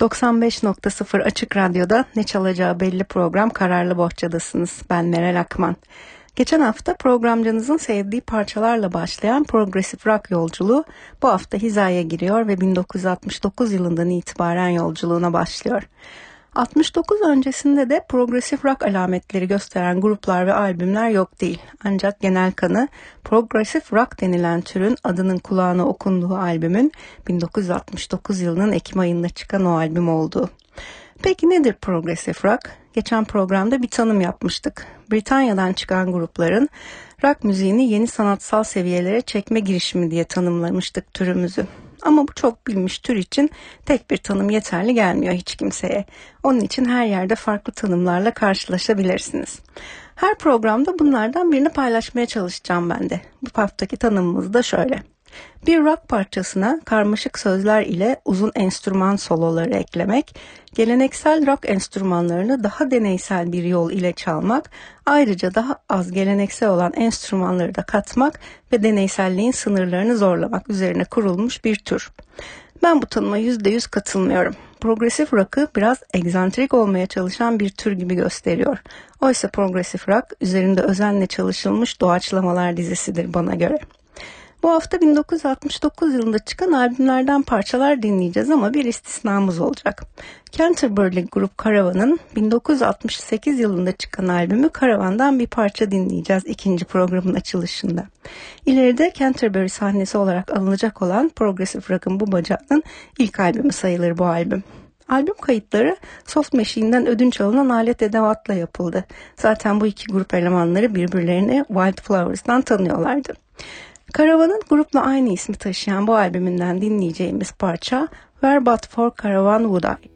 95.0 Açık Radyo'da ne çalacağı belli program Kararlı Bohçadasınız. Ben Meral Akman. Geçen hafta programcınızın sevdiği parçalarla başlayan progresif rock yolculuğu bu hafta hizaya giriyor ve 1969 yılından itibaren yolculuğuna başlıyor. 69 öncesinde de progresif rock alametleri gösteren gruplar ve albümler yok değil. Ancak genel kanı progresif rock denilen türün adının kulağına okunduğu albümün 1969 yılının Ekim ayında çıkan o albüm olduğu. Peki nedir progresif rock? Geçen programda bir tanım yapmıştık. Britanya'dan çıkan grupların rock müziğini yeni sanatsal seviyelere çekme girişimi diye tanımlamıştık türümüzü. Ama bu çok bilmiş tür için tek bir tanım yeterli gelmiyor hiç kimseye. Onun için her yerde farklı tanımlarla karşılaşabilirsiniz. Her programda bunlardan birini paylaşmaya çalışacağım ben de. Bu haftaki tanımımız da şöyle. Bir rock parçasına karmaşık sözler ile uzun enstrüman soloları eklemek, geleneksel rock enstrümanlarını daha deneysel bir yol ile çalmak, ayrıca daha az geleneksel olan enstrümanları da katmak ve deneyselliğin sınırlarını zorlamak üzerine kurulmuş bir tür. Ben bu tanıma %100 katılmıyorum. Progresif rock'ı biraz egzantrik olmaya çalışan bir tür gibi gösteriyor. Oysa progresif rock üzerinde özenle çalışılmış doğaçlamalar dizisidir bana göre. Bu hafta 1969 yılında çıkan albümlerden parçalar dinleyeceğiz ama bir istisnamız olacak. Canterbury Grup Karavan'ın 1968 yılında çıkan albümü Karavan'dan bir parça dinleyeceğiz ikinci programın açılışında. İleride Canterbury sahnesi olarak alınacak olan Progressive Rock'ın bu bacağının ilk albümü sayılır bu albüm. Albüm kayıtları Soft Machine'den ödünç alınan alet edevatla yapıldı. Zaten bu iki grup elemanları birbirlerini Wildflowers'dan tanıyorlardı. Karavan'ın grupla aynı ismi taşıyan bu albümünden dinleyeceğimiz parça Where But For Caravan Would I?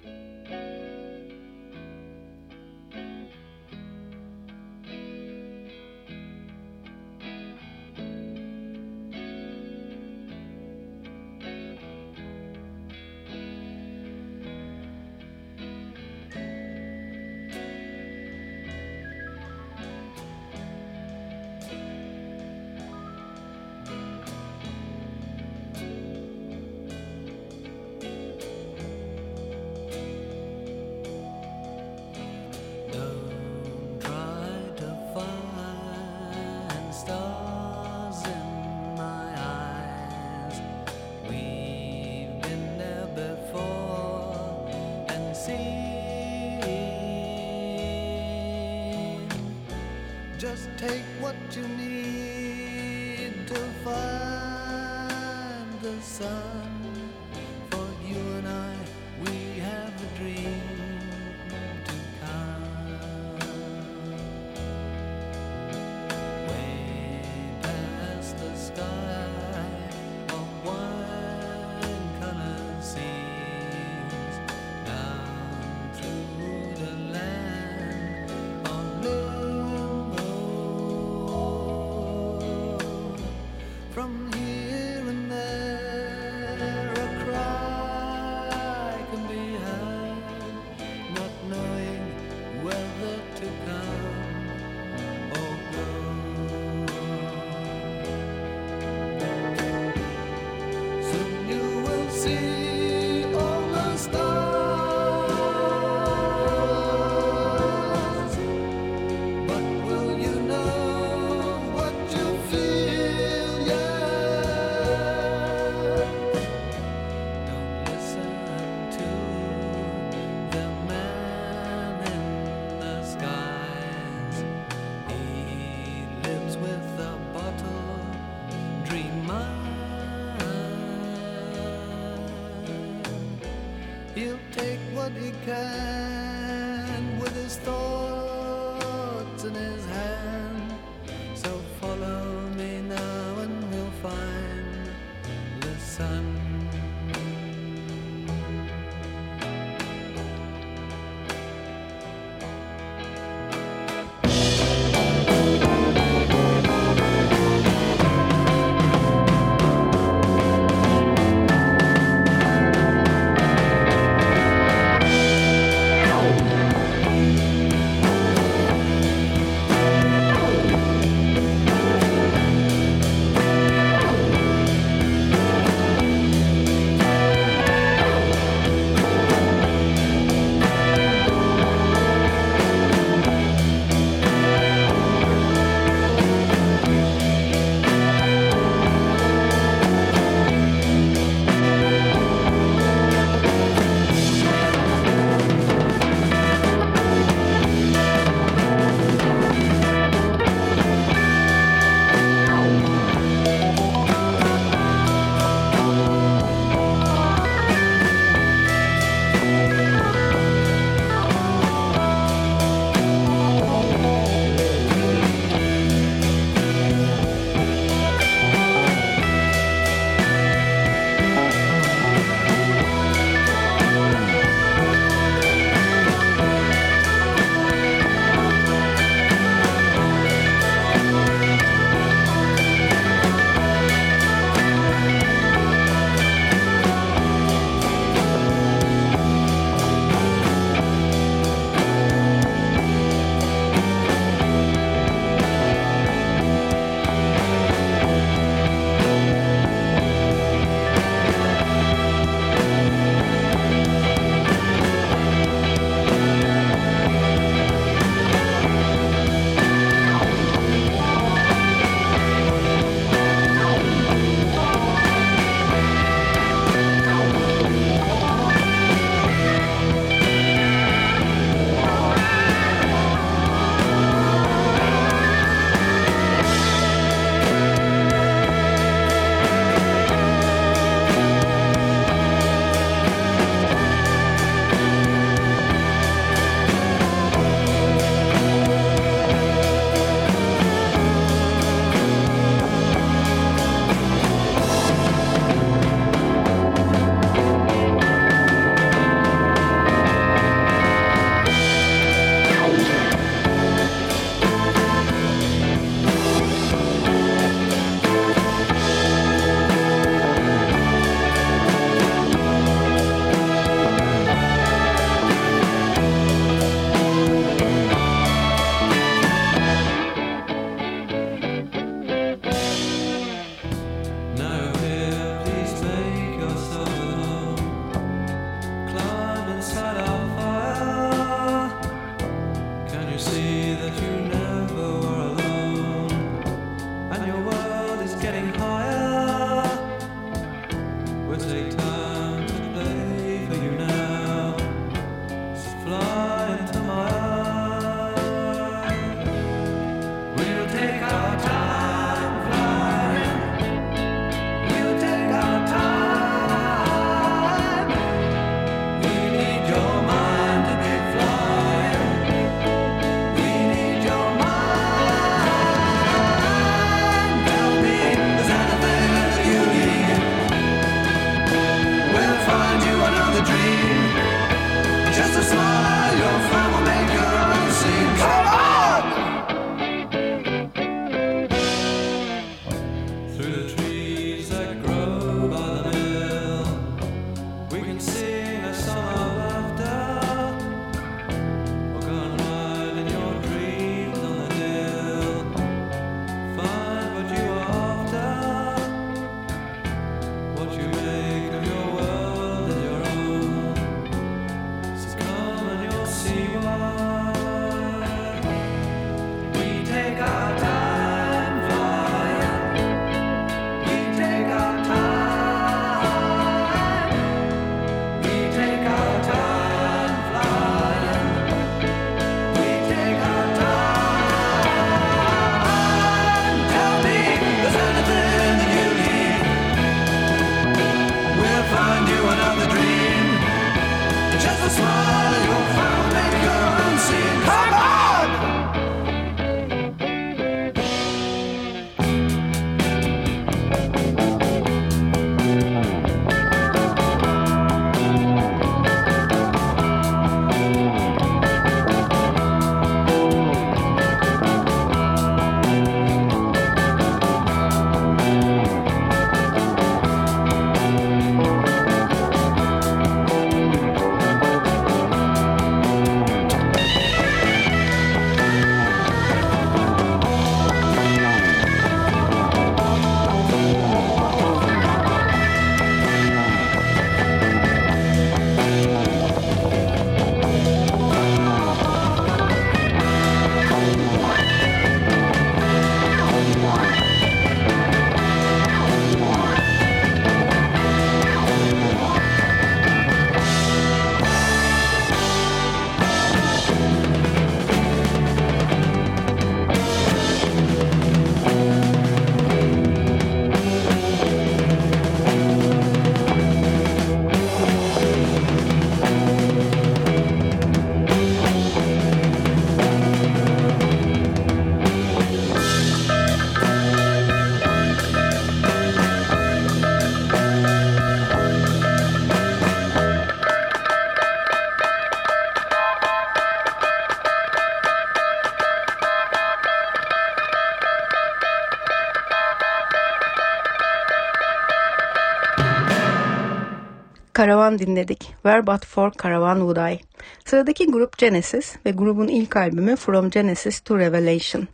Karavan dinledik. Where But For Caravan Would I? Sıradaki grup Genesis ve grubun ilk albümü From Genesis to Revelation.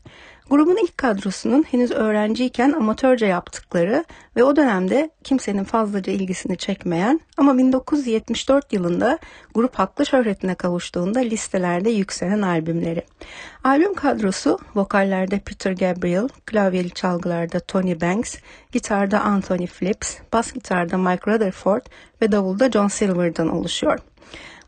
Grubun ilk kadrosunun henüz öğrenciyken amatörce yaptıkları ve o dönemde kimsenin fazlaca ilgisini çekmeyen ama 1974 yılında grup haklı şöhretine kavuştuğunda listelerde yükselen albümleri. Albüm kadrosu vokallerde Peter Gabriel, klavyeli çalgılarda Tony Banks, gitarda Anthony Phillips, bas gitarda Mike Rutherford ve davulda John Silver'dan oluşuyor.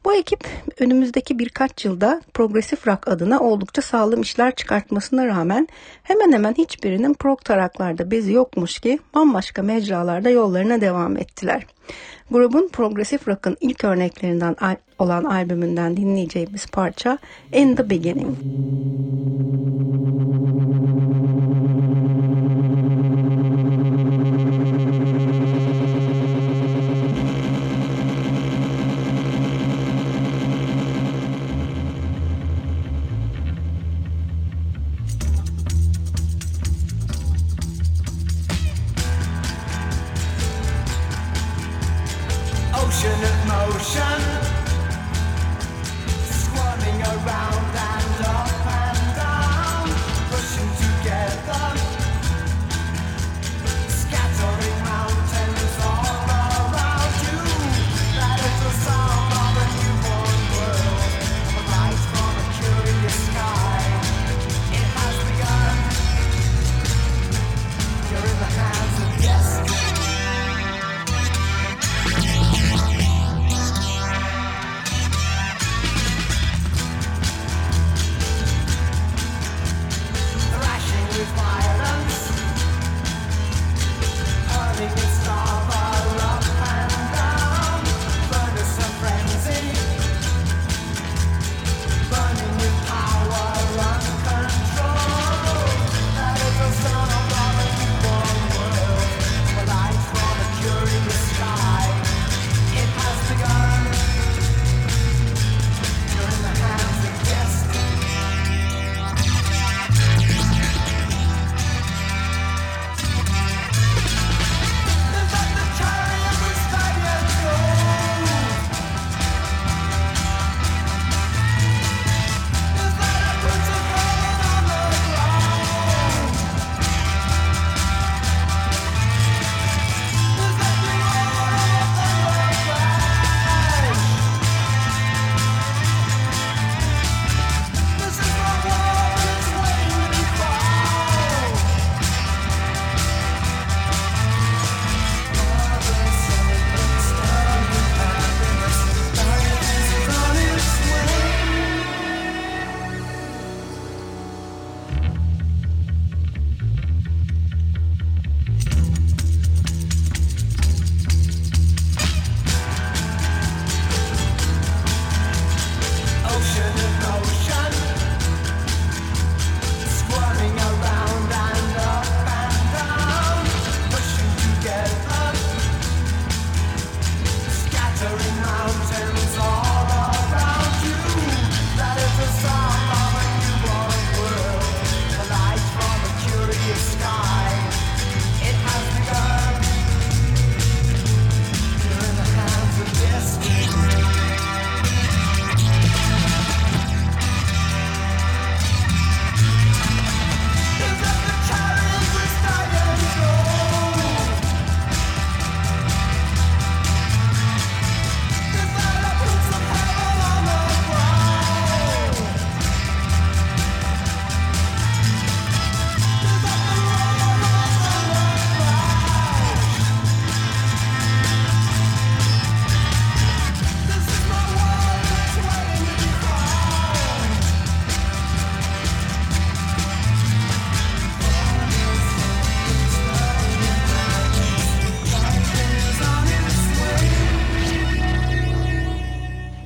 Bu ekip önümüzdeki birkaç yılda progresif rock adına oldukça sağlam işler çıkartmasına rağmen hemen hemen hiçbirinin prog taraklarda bezi yokmuş ki bambaşka mecralarda yollarına devam ettiler. Grubun progresif rock'ın ilk örneklerinden olan albümünden dinleyeceğimiz parça In the Beginning.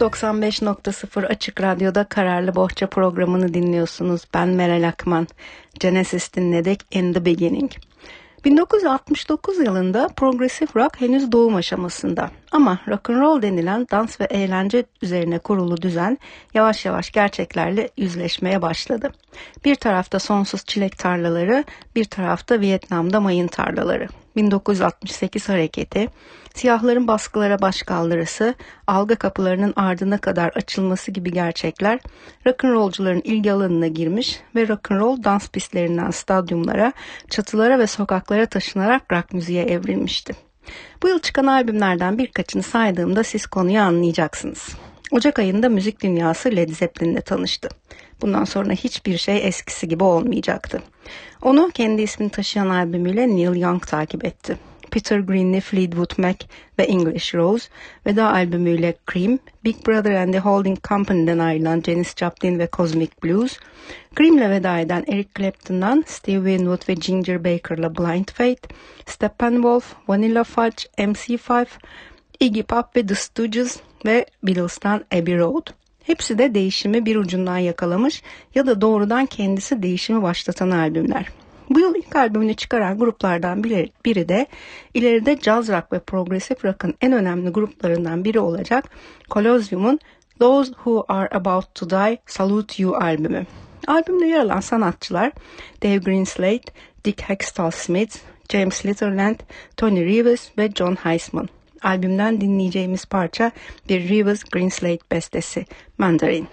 95.0 Açık Radyo'da Kararlı Bohça programını dinliyorsunuz. Ben Meral Akman. Genesis dinledik In The Beginning. 1969 yılında progresif rock henüz doğum aşamasında ama rock and roll denilen dans ve eğlence üzerine kurulu düzen yavaş yavaş gerçeklerle yüzleşmeye başladı. Bir tarafta sonsuz çilek tarlaları, bir tarafta Vietnam'da mayın tarlaları. 1968 hareketi, siyahların baskılara baş kaldırısı, algı kapılarının ardına kadar açılması gibi gerçekler rock'n'rollcuların ilgi alanına girmiş ve rock'n'roll dans pistlerinden stadyumlara, çatılara ve sokaklara taşınarak rock müziğe evrilmişti. Bu yıl çıkan albümlerden birkaçını saydığımda siz konuyu anlayacaksınız. Ocak ayında müzik dünyası Led Zeppelin'le tanıştı. Bundan sonra hiçbir şey eskisi gibi olmayacaktı. Onu kendi ismini taşıyan albümüyle Neil Young takip etti. Peter Green'li Fleetwood Mac ve English Rose, veda albümüyle Cream, Big Brother and the Holding Company'den ayrılan Janis Joplin ve Cosmic Blues, Cream'le veda eden Eric Clapton'dan Steve Winwood ve Ginger Baker'la Blind Faith, Steppenwolf, Vanilla Fudge, MC5, Iggy Pop ve The Stooges ve Beatles'tan Abbey Road. Hepsi de değişimi bir ucundan yakalamış ya da doğrudan kendisi değişimi başlatan albümler. Bu yıl ilk albümünü çıkaran gruplardan biri, de ileride jazz rock ve progresif rock'ın en önemli gruplarından biri olacak Colosseum'un Those Who Are About To Die Salute You albümü. Albümde yer alan sanatçılar Dave Greenslade, Dick Hextall Smith, James Litterland, Tony Rivers ve John Heisman. Albümden dinleyeceğimiz parça bir Rivers Greenslade bestesi Mandarin.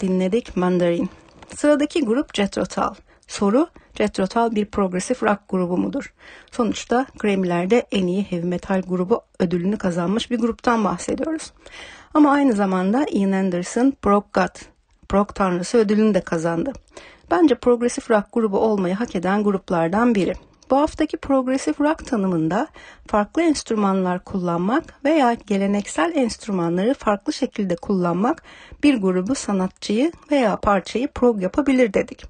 Dinledik Mandarin. Sıradaki grup Jethro Tull. Soru Jethro Tull bir progresif rock grubu mudur? Sonuçta Grammy'lerde en iyi heavy metal grubu ödülünü kazanmış bir gruptan bahsediyoruz. Ama aynı zamanda Ian Anderson Prog God, Prog Tanrısı ödülünü de kazandı. Bence progresif rock grubu olmayı hak eden gruplardan biri. Bu haftaki progresif rock tanımında farklı enstrümanlar kullanmak veya geleneksel enstrümanları farklı şekilde kullanmak bir grubu sanatçıyı veya parçayı prog yapabilir dedik.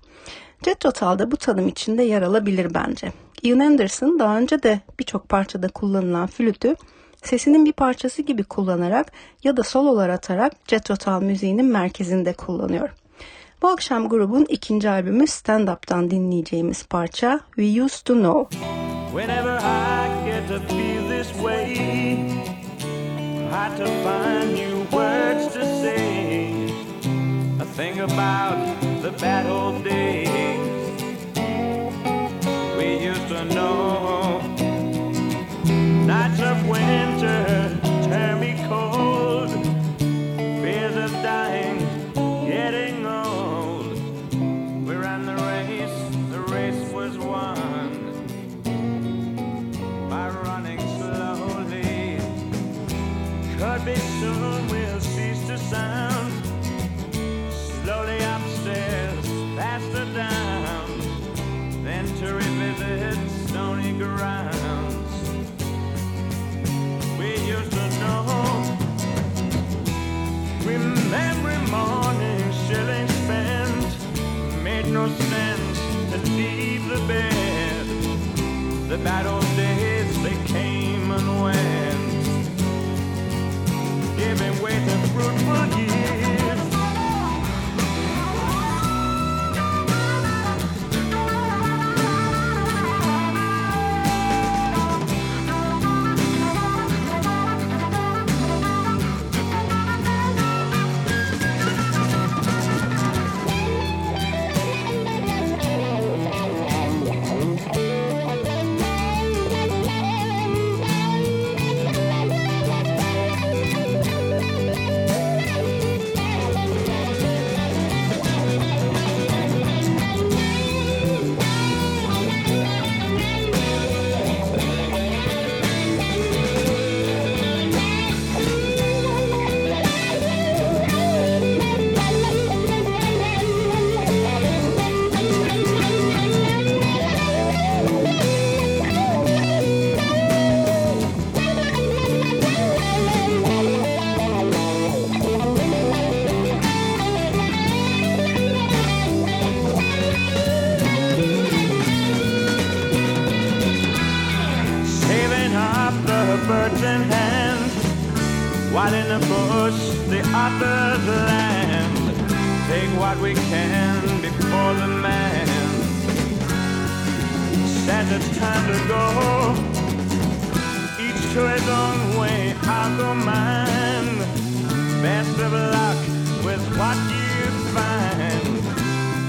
Jet Rotal'da bu tanım içinde yer alabilir bence. Ian Anderson daha önce de birçok parçada kullanılan flütü sesinin bir parçası gibi kullanarak ya da sololar atarak Jet Rotal müziğinin merkezinde kullanıyor. Bu akşam grubun ikinci albümü Stand Up'tan dinleyeceğimiz parça We Used to Know. Whenever I get to feel this way I to find new words to say I think about the bad old days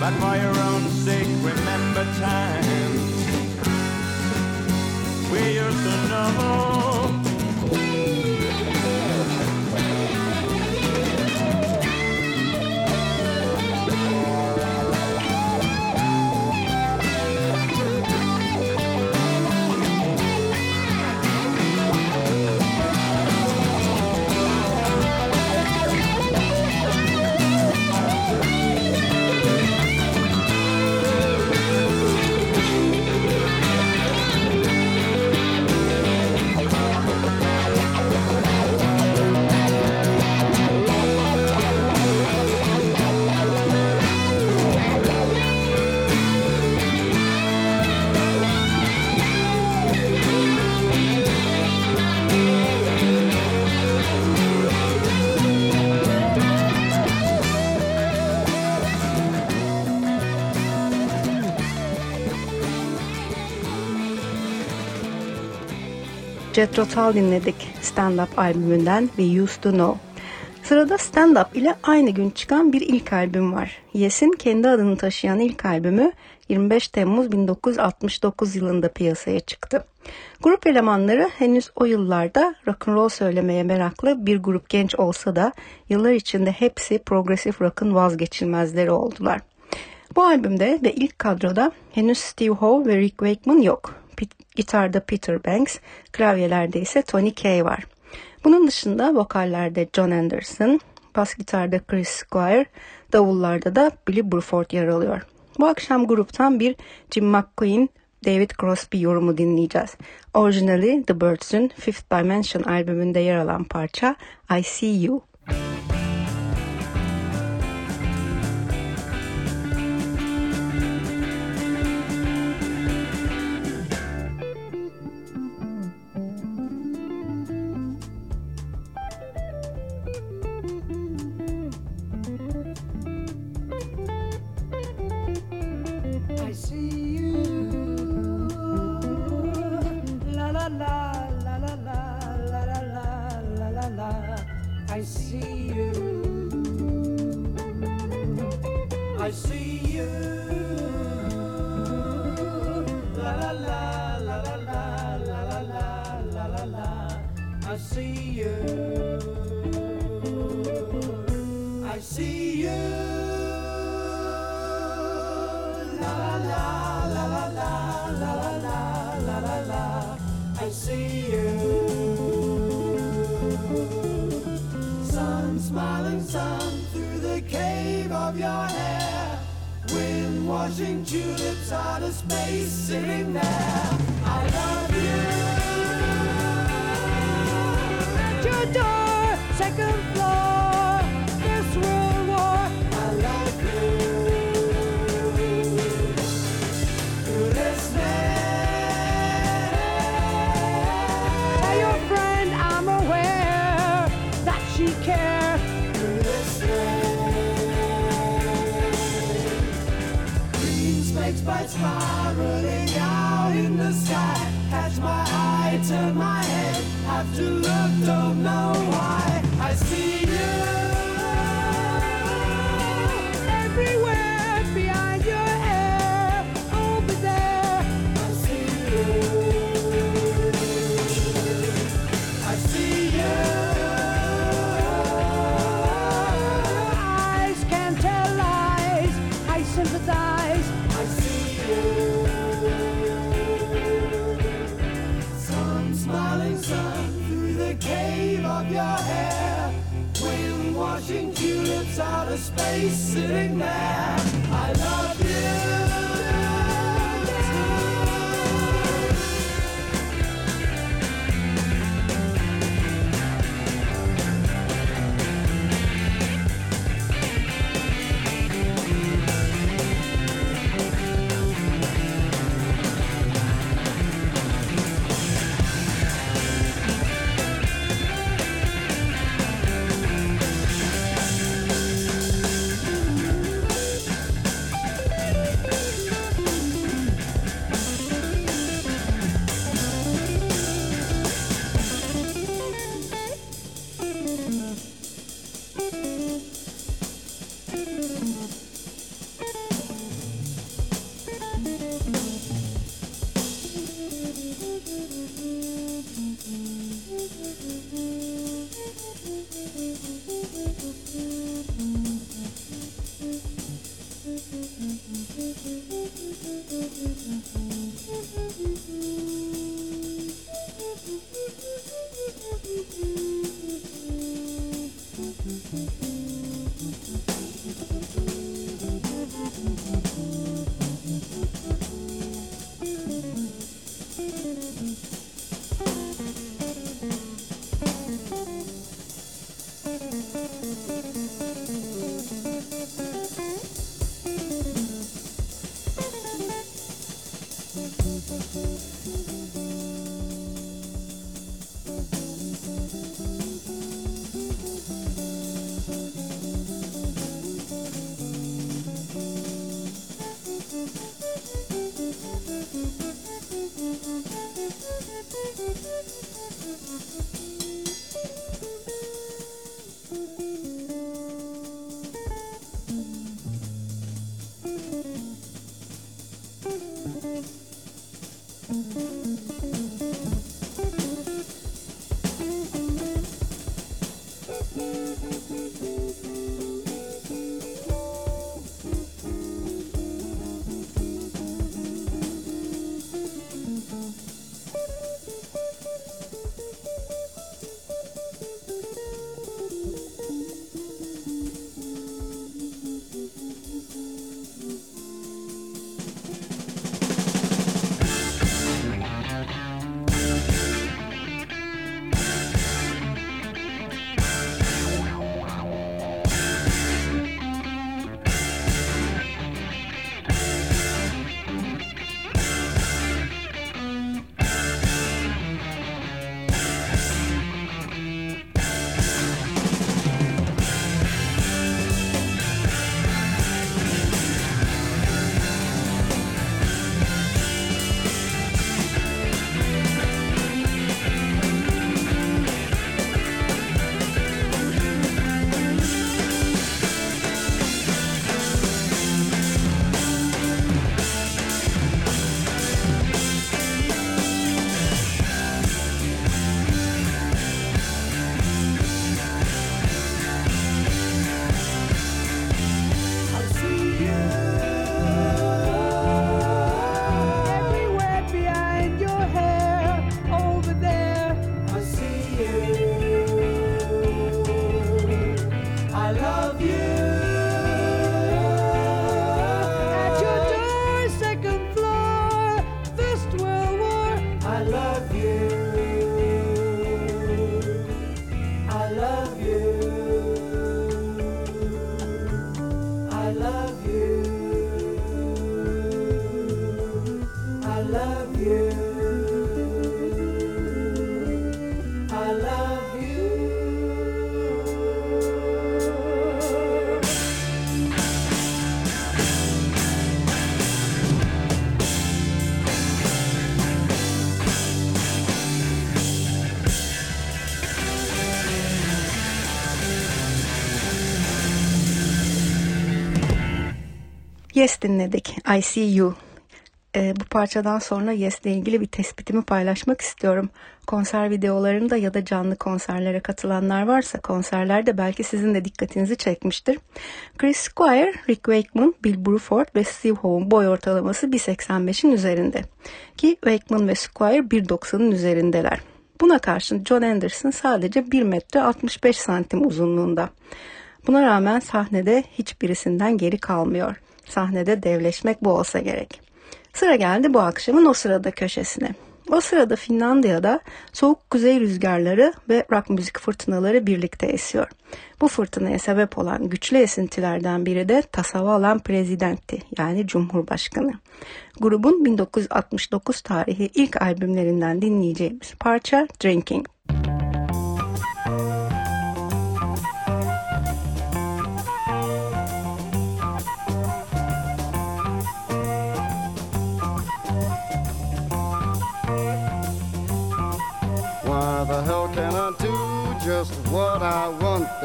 For your own sake, remember time. Jethro Tull dinledik Stand Up albümünden We Used To Know. Sırada Stand Up ile aynı gün çıkan bir ilk albüm var. Yes'in kendi adını taşıyan ilk albümü 25 Temmuz 1969 yılında piyasaya çıktı. Grup elemanları henüz o yıllarda rock'n'roll söylemeye meraklı bir grup genç olsa da yıllar içinde hepsi progresif rock'ın vazgeçilmezleri oldular. Bu albümde ve ilk kadroda henüz Steve Howe ve Rick Wakeman yok. Gitarda Peter Banks, klavyelerde ise Tony Kaye var. Bunun dışında vokallerde John Anderson, bas gitarda Chris Squire, davullarda da Billy Bruford yer alıyor. Bu akşam gruptan bir Jim McQueen, David Crosby yorumu dinleyeceğiz. Orijinali The Birds'ün Fifth Dimension albümünde yer alan parça I See You. Yes dinledik. I See You. Ee, bu parçadan sonra Yes ile ilgili bir tespitimi paylaşmak istiyorum. Konser videolarında ya da canlı konserlere katılanlar varsa konserlerde belki sizin de dikkatinizi çekmiştir. Chris Squire, Rick Wakeman, Bill Bruford ve Steve Howe'un boy ortalaması 1.85'in üzerinde. Ki Wakeman ve Squire 1.90'ın üzerindeler. Buna karşın John Anderson sadece 1 metre 65 santim uzunluğunda. Buna rağmen sahnede hiçbirisinden geri kalmıyor. Sahnede devleşmek bu olsa gerek. Sıra geldi bu akşamın o sırada köşesine. O sırada Finlandiya'da soğuk kuzey rüzgarları ve rock müzik fırtınaları birlikte esiyor. Bu fırtınaya sebep olan güçlü esintilerden biri de Tasavallan Prezidenti yani Cumhurbaşkanı. Grubun 1969 tarihi ilk albümlerinden dinleyeceğimiz parça Drinking.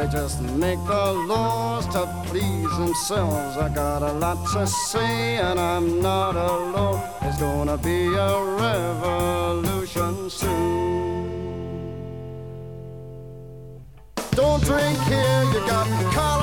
They just make the laws to please themselves. I got a lot to say, and I'm not alone. There's gonna be a revolution soon. Don't drink here, you got collar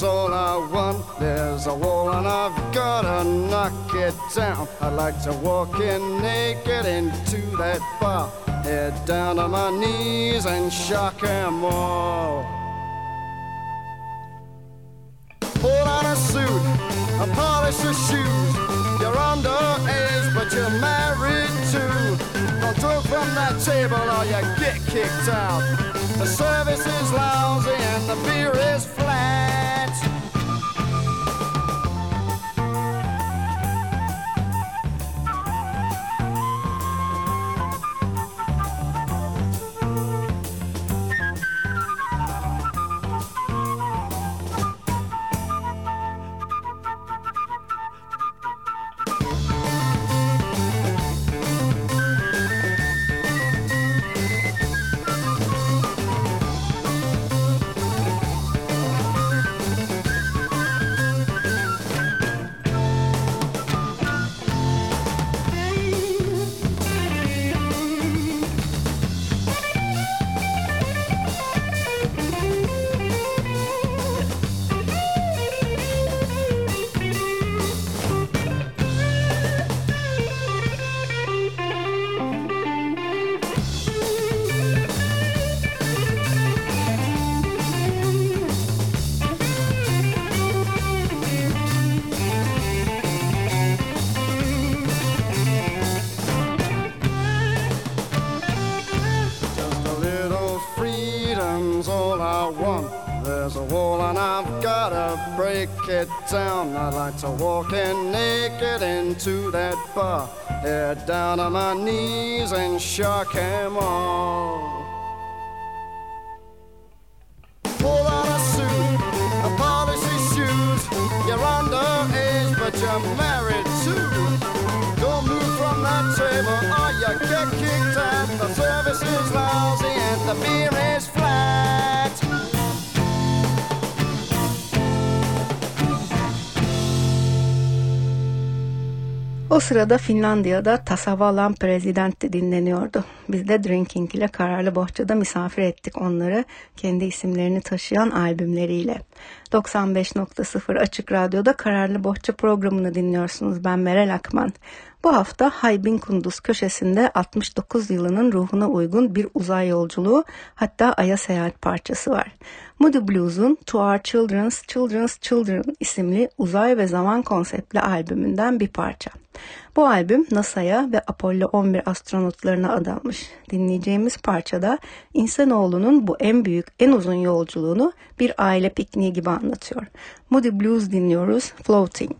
freedom's all I want. There's a wall and I've gotta knock it down. I'd like to walk in naked into that bar, head down on my knees and shock 'em all. Pull on a suit and polish your shoes. You're underage, but you're married too. Don't talk from that table or you get kicked out. The service is lousy and the beer is flat. I'd like to walk in naked into that bar, head down on my knees and shock him all. O sırada Finlandiya'da Tasavalan President'ti dinleniyordu. Biz de Drinking ile Kararlı Bohça'da misafir ettik onları kendi isimlerini taşıyan albümleriyle. 95.0 Açık Radyo'da Kararlı Bohça programını dinliyorsunuz. Ben Meral Akman. Bu hafta Haybin Kunduz köşesinde 69 yılının ruhuna uygun bir uzay yolculuğu hatta Ay'a seyahat parçası var. Moody Blues'un To Our Children's Children's Children isimli uzay ve zaman konseptli albümünden bir parça. Bu albüm NASA'ya ve Apollo 11 astronotlarına adanmış. Dinleyeceğimiz parçada insanoğlunun bu en büyük, en uzun yolculuğunu bir aile pikniği gibi anlatıyor. Moody Blues dinliyoruz, Floating.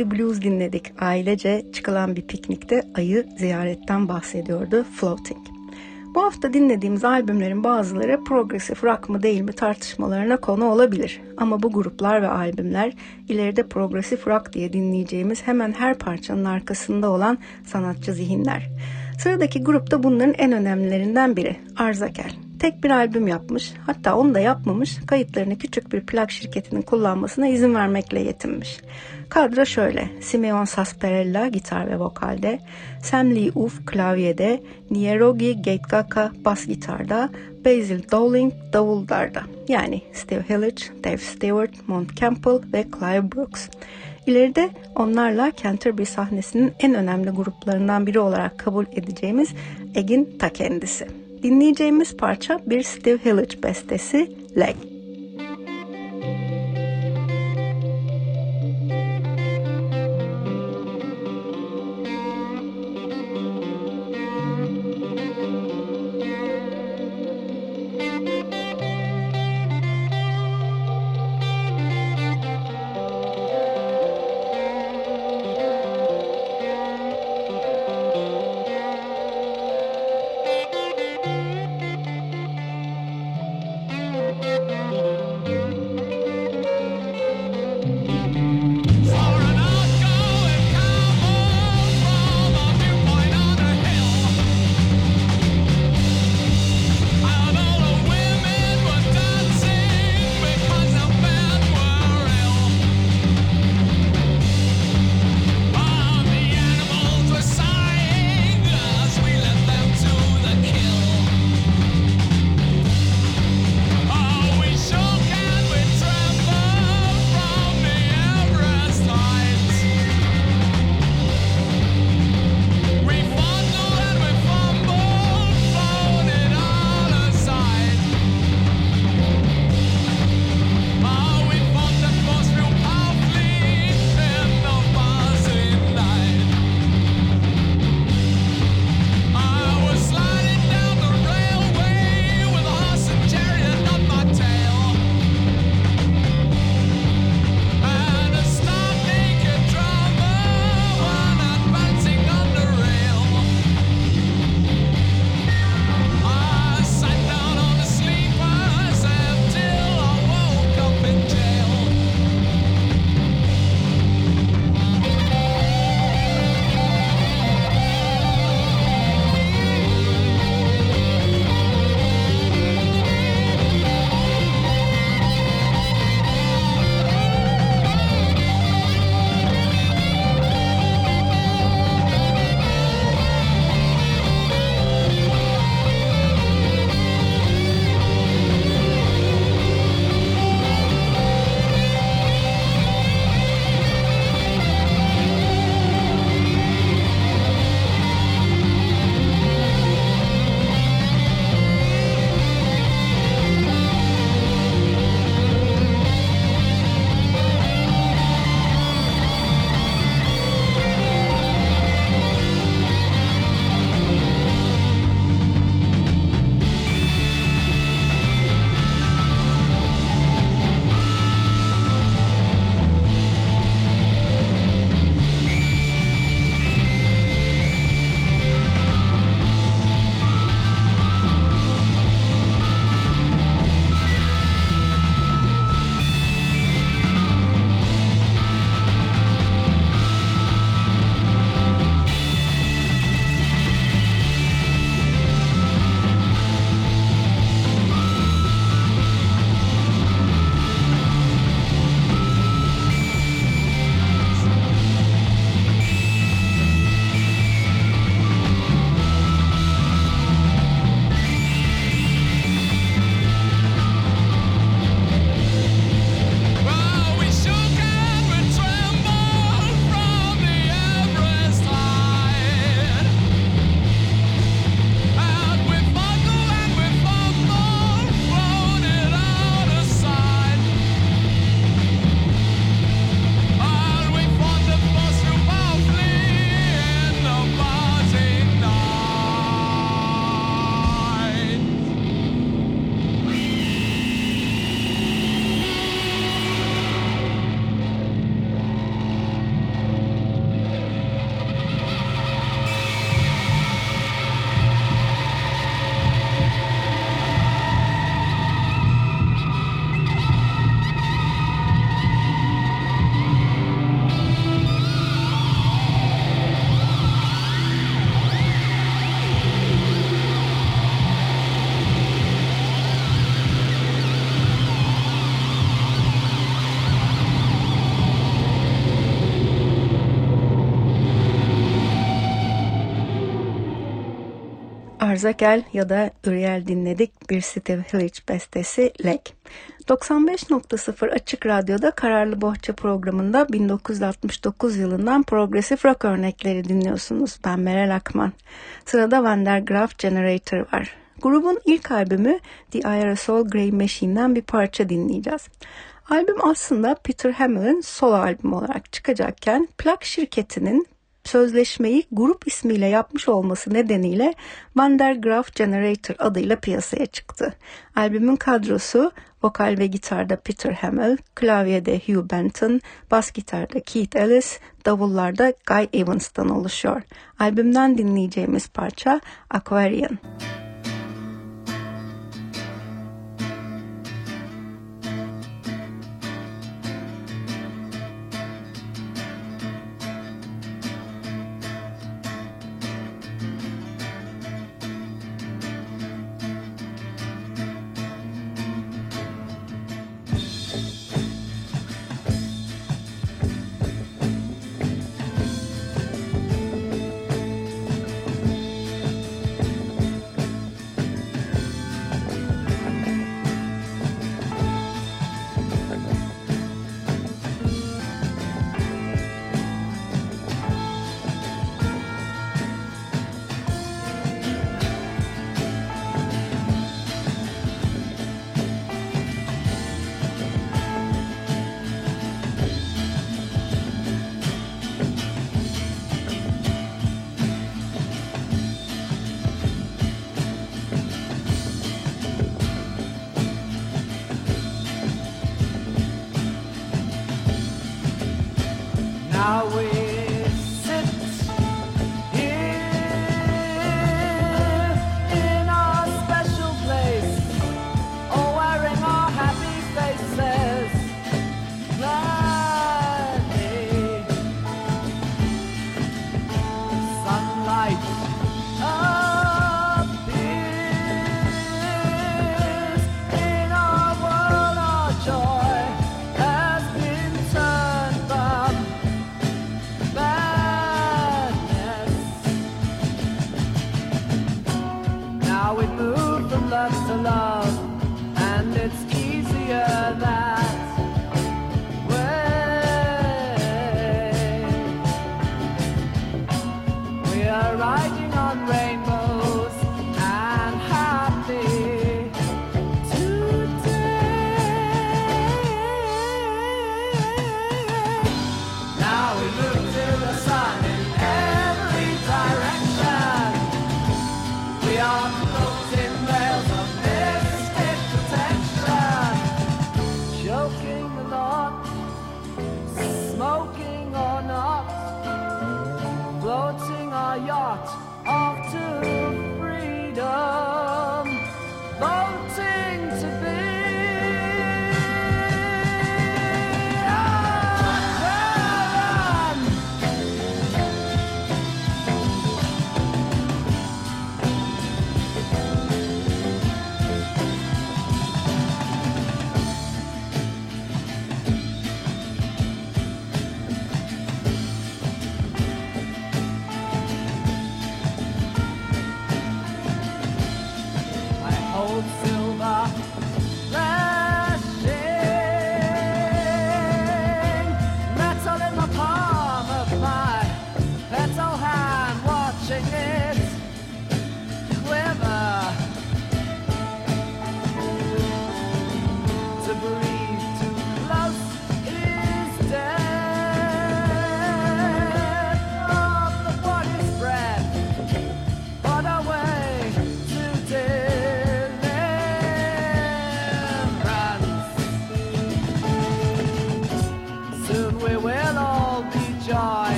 Moody Blues dinledik. Ailece çıkılan bir piknikte ayı ziyaretten bahsediyordu Floating. Bu hafta dinlediğimiz albümlerin bazıları progresif rock mı değil mi tartışmalarına konu olabilir. Ama bu gruplar ve albümler ileride progresif rock diye dinleyeceğimiz hemen her parçanın arkasında olan sanatçı zihinler. Sıradaki grupta bunların en önemlilerinden biri Arzakel. Tek bir albüm yapmış, hatta onu da yapmamış, kayıtlarını küçük bir plak şirketinin kullanmasına izin vermekle yetinmiş. Kadro şöyle. Simeon Sasperella gitar ve vokalde, Sam Lee Uf klavyede, Nierogi Geitkaka bas gitarda, Basil Dowling davullarda yani Steve Hillage, Dave Stewart, Mont Campbell ve Clive Brooks. İleride onlarla Canterbury sahnesinin en önemli gruplarından biri olarak kabul edeceğimiz Egin ta kendisi. Dinleyeceğimiz parça bir Steve Hillage bestesi Leg. Arzakel ya da Uriel dinledik bir Steve Hillage bestesi Lake. 95.0 Açık Radyo'da Kararlı Bohça programında 1969 yılından progresif rock örnekleri dinliyorsunuz. Ben Meral Akman. Sırada Van der Graaf Generator var. Grubun ilk albümü The Aerosol Grey Machine'den bir parça dinleyeceğiz. Albüm aslında Peter Hamill'in solo albüm olarak çıkacakken plak şirketinin sözleşmeyi grup ismiyle yapmış olması nedeniyle Van der Graaf Generator adıyla piyasaya çıktı. Albümün kadrosu vokal ve gitarda Peter Hamill, klavyede Hugh Benton, bas gitarda Keith Ellis, davullarda Guy Evans'tan oluşuyor. Albümden dinleyeceğimiz parça Aquarian. Müzik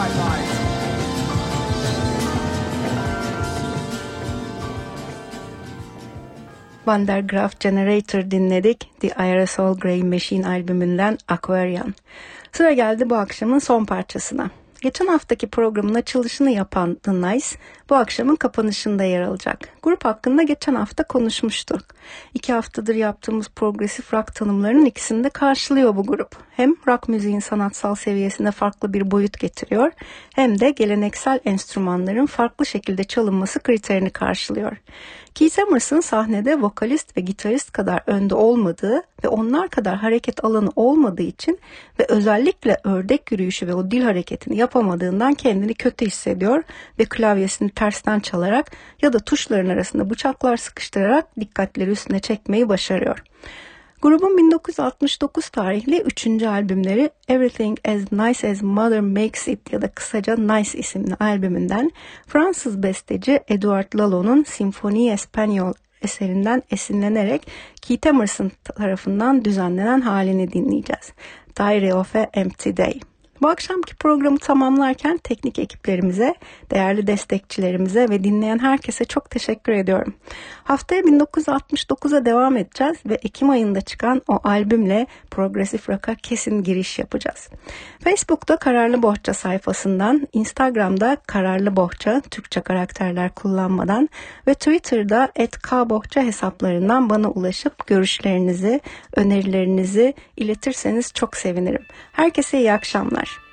pot belly quite right. Van der Graaf Generator dinledik. The Aerosol Grey Machine albümünden Aquarian. Sıra geldi bu akşamın son parçasına. Geçen haftaki programın açılışını yapan The Nice bu akşamın kapanışında yer alacak. Grup hakkında geçen hafta konuşmuştuk. İki haftadır yaptığımız progresif rock tanımlarının ikisini de karşılıyor bu grup. Hem rock müziğin sanatsal seviyesinde farklı bir boyut getiriyor hem de geleneksel enstrümanların farklı şekilde çalınması kriterini karşılıyor. Keith Emerson sahnede vokalist ve gitarist kadar önde olmadığı ve onlar kadar hareket alanı olmadığı için ve özellikle ördek yürüyüşü ve o dil hareketini yapamadığından kendini kötü hissediyor ve klavyesini tersten çalarak ya da tuşların arasında bıçaklar sıkıştırarak dikkatleri üstüne çekmeyi başarıyor. Grubun 1969 tarihli 3. albümleri Everything As Nice As Mother Makes It ya da kısaca Nice isimli albümünden Fransız besteci Edouard Lalo'nun Sinfonie Espagnole eserinden esinlenerek Keith Emerson tarafından düzenlenen halini dinleyeceğiz. Diary of a Empty Day. Bu akşamki programı tamamlarken teknik ekiplerimize, değerli destekçilerimize ve dinleyen herkese çok teşekkür ediyorum. Haftaya 1969'a devam edeceğiz ve Ekim ayında çıkan o albümle Progresif Rock'a kesin giriş yapacağız. Facebook'ta Kararlı Bohça sayfasından, Instagram'da Kararlı Bohça Türkçe karakterler kullanmadan ve Twitter'da @kbohça hesaplarından bana ulaşıp görüşlerinizi, önerilerinizi iletirseniz çok sevinirim. Herkese iyi akşamlar.